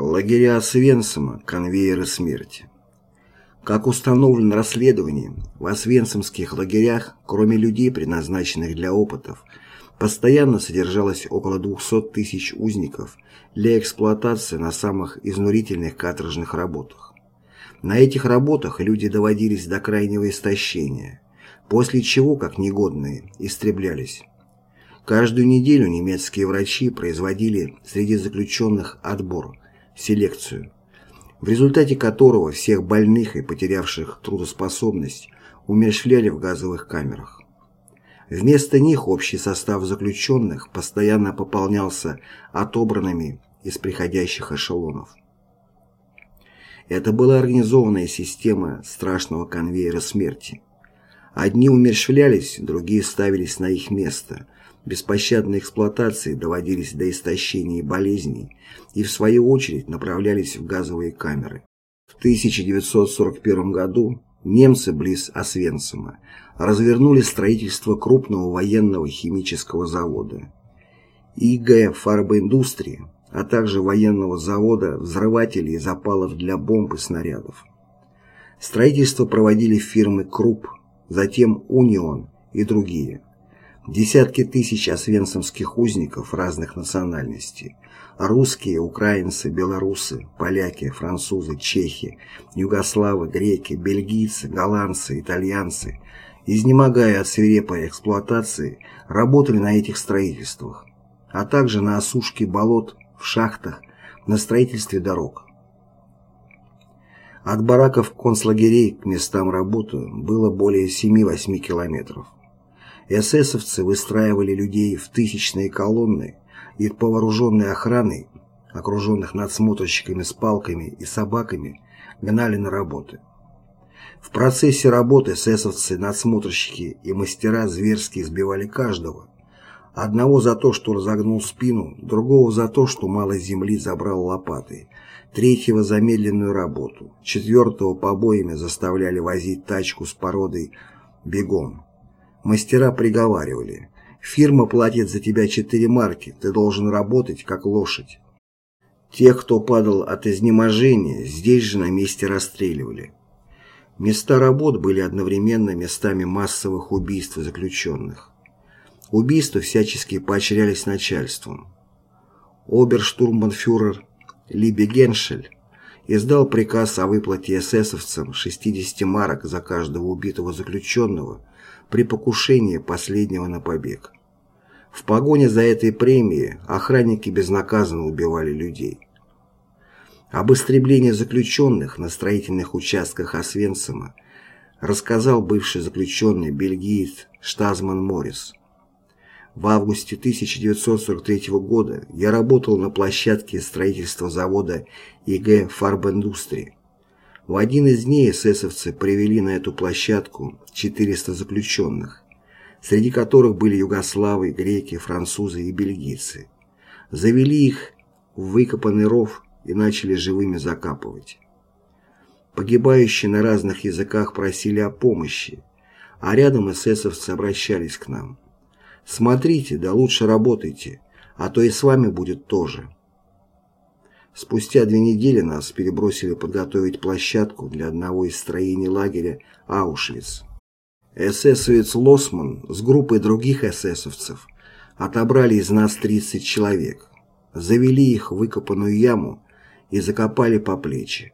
Лагеря Освенцима – конвейеры смерти. Как установлено расследованием, в освенцимских лагерях, кроме людей, предназначенных для опытов, постоянно содержалось около 200 тысяч узников для эксплуатации на самых изнурительных каторжных работах. На этих работах люди доводились до крайнего истощения, после чего, как негодные, истреблялись. Каждую неделю немецкие врачи производили среди заключенных отбор, селекцию, в результате которого всех больных и потерявших трудоспособность умерщвляли в газовых камерах. Вместо них общий состав заключенных постоянно пополнялся отобранными из приходящих эшелонов. Это была организованная система страшного конвейера смерти. Одни умерщвлялись, другие ставились на их место, беспощадной эксплуатации доводились до истощения и болезней и в свою очередь направлялись в газовые камеры. В 1941 году немцы близ Освенцима развернули строительство крупного военного химического завода ИГ «Фарбоиндустрия», а также военного завода взрывателей и запалов для бомб и снарядов. Строительство проводили фирмы Круп, затем Унион и другие. Десятки тысяч освенцимских узников разных национальностей – русские, украинцы, белорусы, поляки, французы, чехи, югославы, греки, бельгийцы, голландцы, итальянцы – изнемогая от свирепой эксплуатации, работали на этих строительствах, а также на осушке болот, в шахтах, на строительстве дорог. От бараков концлагерей к местам работы было более 7-8 километров. Эсэсовцы выстраивали людей в тысячные колонны и по вооруженной охраной, окруженных надсмотрщиками с палками и собаками, гнали на работы. В процессе работы эсэсовцы, надсмотрщики и мастера зверски избивали каждого. Одного за то, что разогнул спину, другого за то, что мало земли забрал лопатой, третьего за медленную работу, четвертого побоями заставляли возить тачку с породой бегом. Мастера приговаривали, фирма платит за тебя четыре марки, ты должен работать как лошадь. Тех, кто падал от изнеможения, здесь же на месте расстреливали. Места работ были одновременно местами массовых убийств заключенных. Убийства всячески поощрялись начальством. Оберштурмбанфюрер Либи Геншель издал приказ о выплате эсэсовцам 60 марок за каждого убитого заключенного при покушении последнего на побег. В погоне за этой премией охранники безнаказанно убивали людей. Об истреблении заключенных на строительных участках Освенцима рассказал бывший заключенный бельгиец Штазман Моррис. В августе 1943 года я работал на площадке строительства завода ИГ «Фарбиндустрии». В один из дней эсэсовцы привели на эту площадку 400 заключенных, среди которых были югославы, греки, французы и бельгийцы. Завели их в выкопанный ров и начали живыми закапывать. Погибающие на разных языках просили о помощи, а рядом эсэсовцы обращались к нам. «Смотрите, да лучше работайте, а то и с вами будет тоже». Спустя две недели нас перебросили подготовить площадку для одного из строений лагеря Аушвиц. Эсэсовец Лосман с группой других эсэсовцев отобрали из нас 30 человек, завели их в выкопанную яму и закопали по плечи.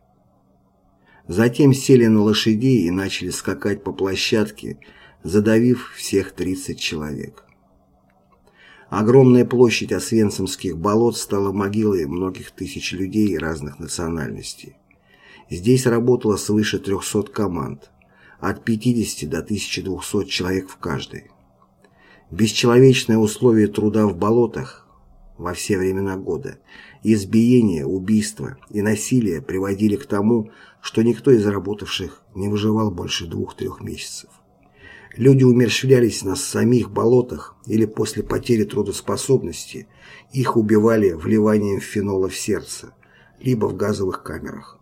Затем сели на лошадей и начали скакать по площадке, задавив всех 30 человек. Огромная площадь Освенцимских болот стала могилой многих тысяч людей разных национальностей. Здесь работало свыше 300 команд, от 50 до 1200 человек в каждой. Бесчеловечные условия труда в болотах во все времена года Избиения, убийства и насилие приводили к тому, что никто из работавших не выживал больше двух-трех месяцев. Люди умерщвлялись на самих болотах или после потери трудоспособности их убивали вливанием фенола в сердце, либо в газовых камерах.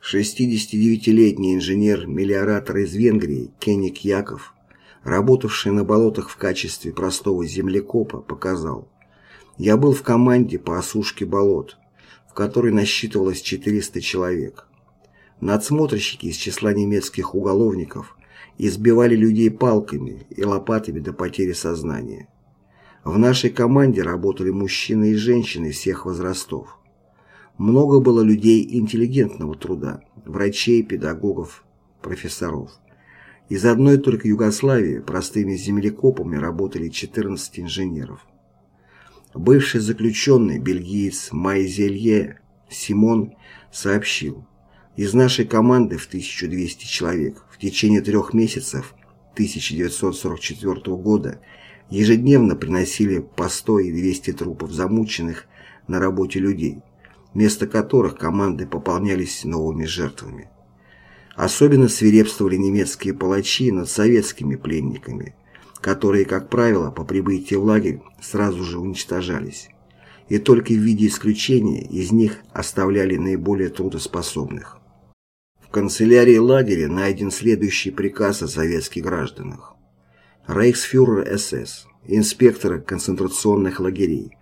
69-летний инженер-мелиоратор из Венгрии Кенник Яков, работавший на болотах в качестве простого землекопа, показал, я был в команде по осушке болот, в которой насчитывалось 400 человек. Надсмотрщики из числа немецких уголовников избивали людей палками и лопатами до потери сознания. В нашей команде работали мужчины и женщины всех возрастов. Много было людей интеллигентного труда, врачей, педагогов, профессоров. Из одной только Югославии простыми землекопами работали 14 инженеров. Бывший заключенный бельгиец Майзелье Симон сообщил, из нашей команды в 1200 человек в течение трех месяцев 1944 года ежедневно приносили по 100 и 200 трупов замученных на работе людей, вместо которых команды пополнялись новыми жертвами. Особенно свирепствовали немецкие палачи над советскими пленниками, которые, как правило, по прибытии в лагерь сразу же уничтожались, и только в виде исключения из них оставляли наиболее трудоспособных. Канцелярии лагеря найден следующий приказ о советских гражданах. Рейхсфюрер СС, инспекторы концентрационных лагерей,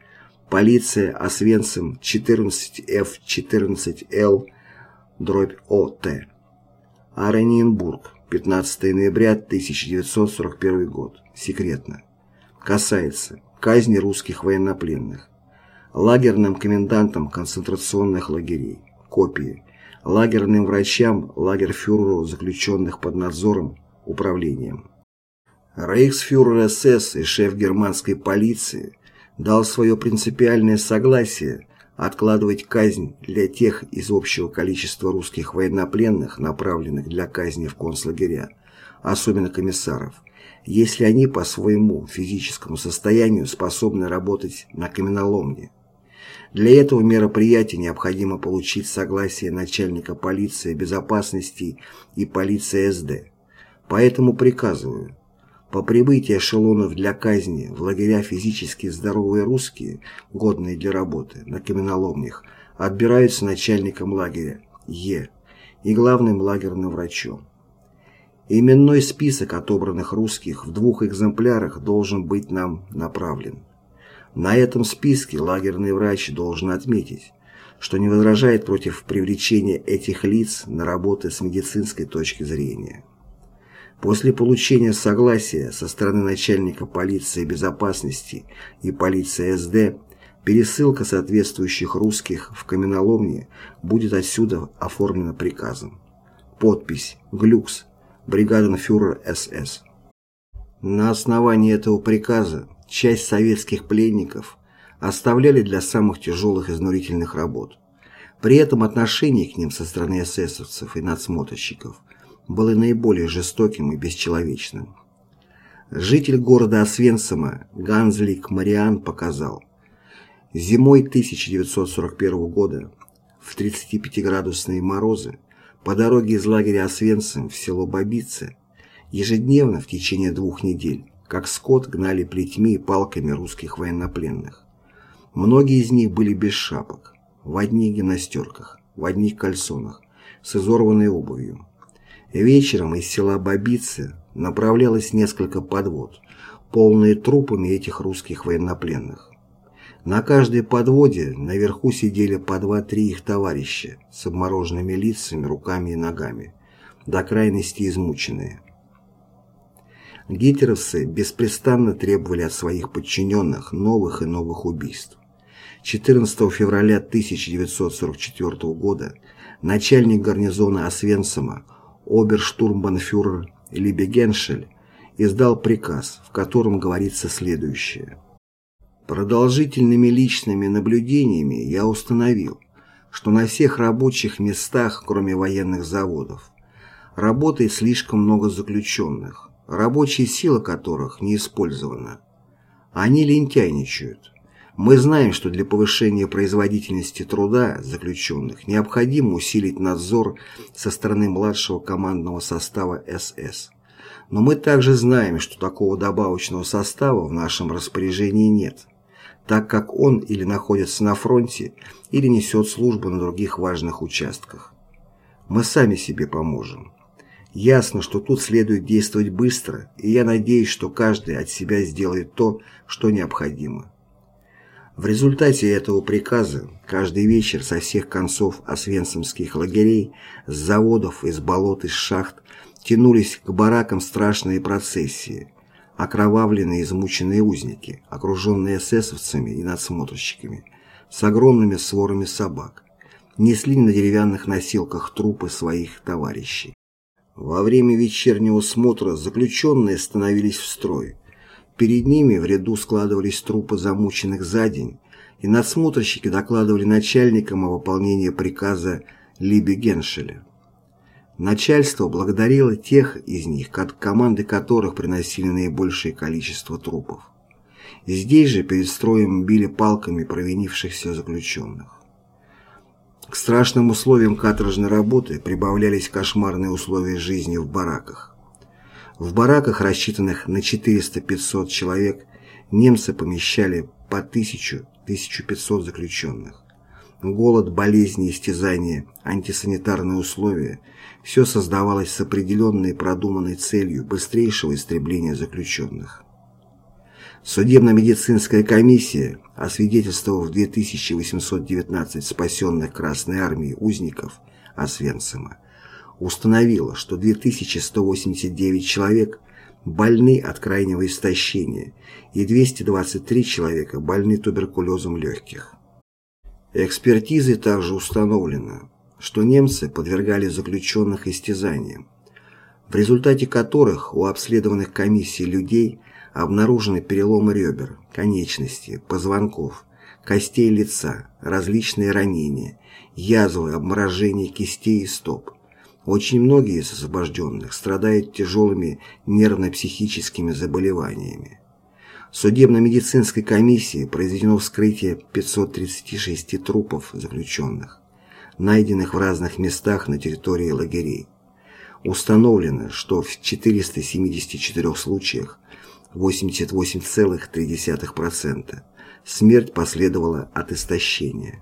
полиция Освенцим 14F14L, дробь ОТ, Оренбург, 15 ноября 1941 год. Секретно. Касается казни русских военнопленных. Лагерным комендантам концентрационных лагерей. Копии. Лагерным врачам, лагерфюреру заключенных под надзором, управлением. Рейхсфюрер СС и шеф германской полиции дал свое принципиальное согласие откладывать казнь для тех из общего количества русских военнопленных, направленных для казни в концлагеря, особенно комиссаров, если они по своему физическому состоянию способны работать на каменоломне. Для этого мероприятия необходимо получить согласие начальника полиции безопасности и полиции СД. Поэтому приказываю по прибытии эшелонов для казни в лагеря физически здоровые русские, годные для работы, на каменоломнях, отбираются начальником лагеря Е и главным лагерным врачом. Именной список отобранных русских в двух экземплярах должен быть нам направлен. На этом списке лагерный врач должен отметить, что не возражает против привлечения этих лиц на работы с медицинской точки зрения. После получения согласия со стороны начальника полиции безопасности и полиции СД пересылка соответствующих русских в каменоломни будет отсюда оформлена приказом. Подпись «Глюкс», бригаденфюрер СС. На основании этого приказа часть советских пленников оставляли для самых тяжелых изнурительных работ. При этом отношение к ним со стороны эсэсовцев и надсмотрщиков – было наиболее жестоким и бесчеловечным. Житель города Освенцима Ганзлик Мариан показал, зимой 1941 года в 35-градусные морозы по дороге из лагеря Освенцим в село Бабице ежедневно в течение двух недель, как скот, гнали плетьми и палками русских военнопленных. Многие из них были без шапок, в одних гимнастерках, в одних кальсонах, с изорванной обувью. Вечером из села Бабицы направлялось несколько подвод, полные трупами этих русских военнопленных. На каждой подводе наверху сидели по два-три их товарища с обмороженными лицами, руками и ногами, до крайности измученные. Гитлеровцы беспрестанно требовали от своих подчиненных новых и новых убийств. 14 февраля 1944 года начальник гарнизона Освенцима оберштурмбанфюрер Либе Геншель издал приказ, в котором говорится следующее. Продолжительными личными наблюдениями я установил, что на всех рабочих местах, кроме военных заводов, работает слишком много заключенных, рабочая сила которых не использована. Они лентяйничают. Мы знаем, что для повышения производительности труда заключенных необходимо усилить надзор со стороны младшего командного состава СС. Но мы также знаем, что такого добавочного состава в нашем распоряжении нет, так как он или находится на фронте, или несет службу на других важных участках. Мы сами себе поможем. Ясно, что тут следует действовать быстро, и я надеюсь, что каждый от себя сделает то, что необходимо. В результате этого приказа каждый вечер со всех концов освенцимских лагерей, с заводов, из болот, из шахт тянулись к баракам страшные процессии, окровавленные измученные узники, окруженные эсэсовцами и надсмотрщиками, с огромными сворами собак, несли на деревянных носилках трупы своих товарищей. Во время вечернего смотра заключенные становились в строй. Перед ними в ряду складывались трупы замученных за день, и надсмотрщики докладывали начальникам о выполнении приказа Либи Геншеля. Начальство благодарило тех из них, команды которых приносили наибольшее количество трупов. Здесь же перед строем били палками провинившихся заключенных. К страшным условиям каторжной работы прибавлялись кошмарные условия жизни в бараках. В бараках, рассчитанных на 400-500 человек, немцы помещали по 1000-1500 заключенных. Голод, болезни, истязания, антисанитарные условия – все создавалось с определенной продуманной целью быстрейшего истребления заключенных. Судебно-медицинская комиссия, освидетельствовав 2819 спасенных Красной Армией узников Освенцима, установила, что 2189 человек больны от крайнего истощения и 223 человека больны туберкулезом легких. Экспертизой также установлено, что немцы подвергали заключенных истязаниям, в результате которых у обследованных комиссий людей – обнаружены переломы ребер, конечностей, позвонков, костей лица, различные ранения, язвы, обморожение кистей и стоп. Очень многие из освобожденных страдают тяжелыми нервно-психическими заболеваниями. Судебно-медицинской комиссии произведено вскрытие 536 трупов заключенных, найденных в разных местах на территории лагерей. Установлено, что в 474 случаях 88,3%. Смерть последовала от истощения.